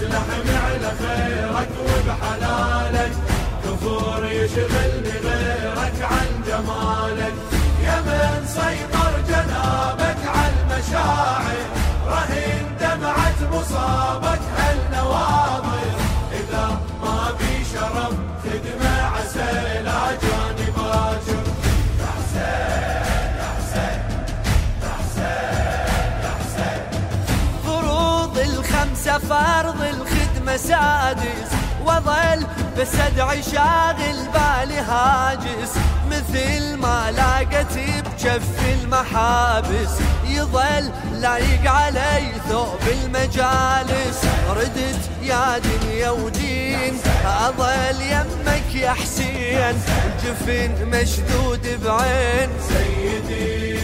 تلحمي على خيرك وبحلالك. كفور يشغلني غيرك عن جمالك. يا من سيطر جنابك على المشاعر. رهين دمعة مصابك فرض الخدمة سادس وظل بس أدعي شاغل بالي هاجس. مثل ما لاقت بجف المحابس يظل لايق علي ثوب المجالس. ردت يا دنيا ودين أظل يمك يا حسين. الجفن مشدود بعين. سيدي.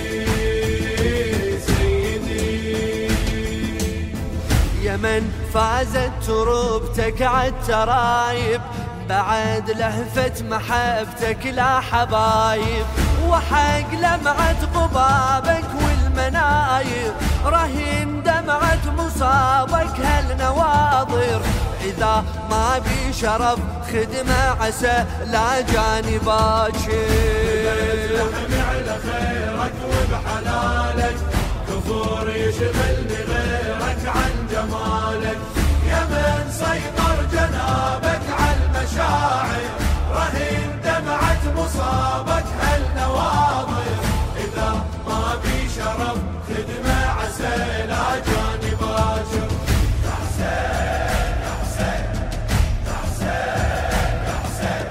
من فازت تربتك عالترايب بعد لهفة محبتك لا حبايب. وحق لمعة قبابك والمنايب رهين دمعة مصابك هالنواظر. إذا ما بي شرف خدمة عسى لا جاني باكر. على خيرك وبحلالك كفور يشغلني غيرك عن جمالك. يا من سيطر جنابك على المشاعر رهين دمعة مصابك هالنواظر إذا ما بي شرف خدمة عسى لا جاني حسين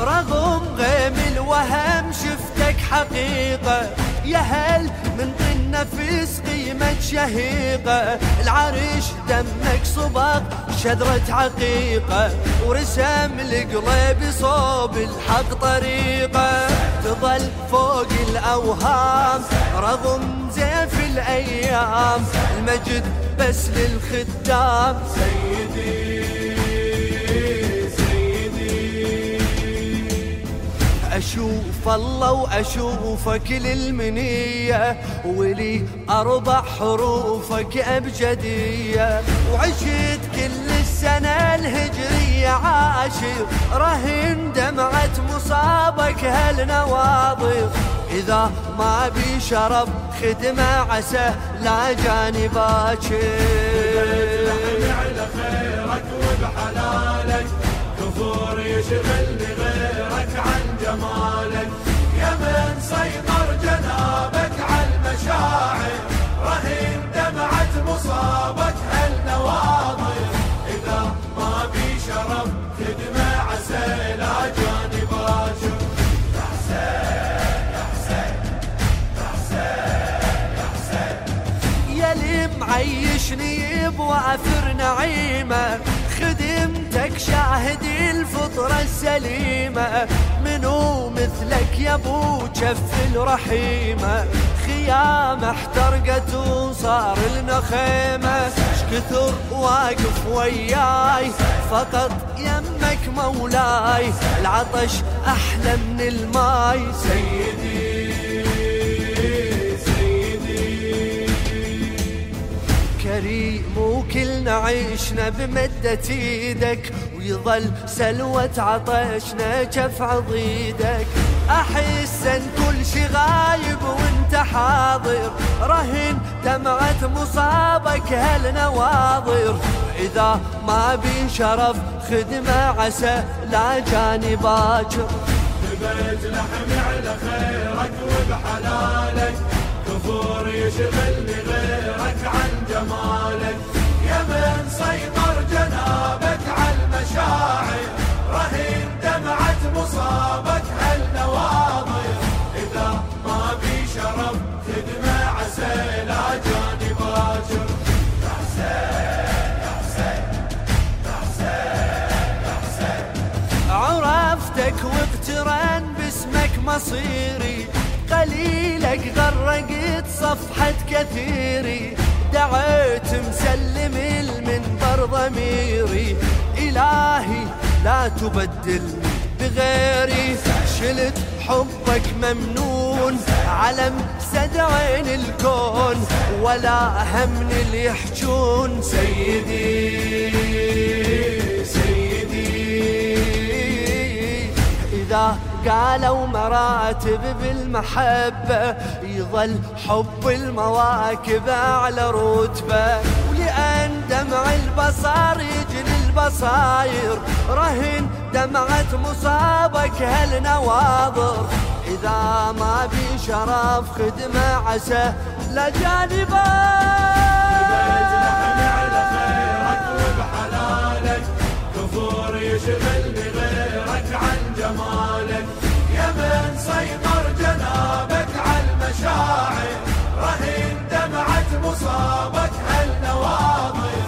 رغم غيم الوهم شفتك حقيقة يا هل من نفس قيمة شهيقة العرش دمك صبغ شذرة عقيقة. ورسم القلب صوب الحق طريقة. تظل فوق الأوهام رغم زيف الأيام. المجد بس للخدام. سيدي. الله وأشوفك للمنية ولي أربع حروفك أبجدية وعشت كل السنة الهجرية عاشر رهن دمعة مصابك هالنواظر إذا ما بي شرف خدمة عسى لا جاني باكر. على خيرك وبحلالك كفور يشغلني غيرك. عن جمالك يا من سيطر جنابك على المشاعر. رهين دمعة مصابك هالنواظر. إذا ما بي شرف خدمة عسى لا باجر. يا يلي معيشني بوافر نعيمة خدمتك شاهد الفطرة السليمة. منو مثلك يا أبو جف الرحيمة؟ خيامة احترقت وصار لنا خيمة كثر واقف وياي؟ فقط يمك مولاي. العطش أحلى من الماي. سيدي عيشنا بمدة إيدك ويظل سلوة عطشنا جف عضيدك أحس أن كل شي غايب وأنت حاضر رهن دمعة مصابك هالنواظر. اذا ما بي شرف خدمة عسى لا جاني باكر ببيت لحمي على خيرك وبحلالك كفور يشغلني غيرك. واقترن باسمك مصيري. قليلك غرقت صفحة كثيري. دعيت مسلم المنبر ضميري. إلهي لا تبدلني بغيري. شلت حبك ممنون. علم سد عين الكون. ولا همن اللي يحجون. سيدي. قالوا مراتب بالمحبة يظل حب المواكب أعلى رتبة. ولأن دمع البصر يجري البصاير رهن دمعة مصابك هالنواظر. إذا ما بي شرف خدمة عسى لجانبه يشغلني غيرك عن جمالك. يا من سيطر جنابك على المشاعر. رهين دمعة مصابك هالنواظر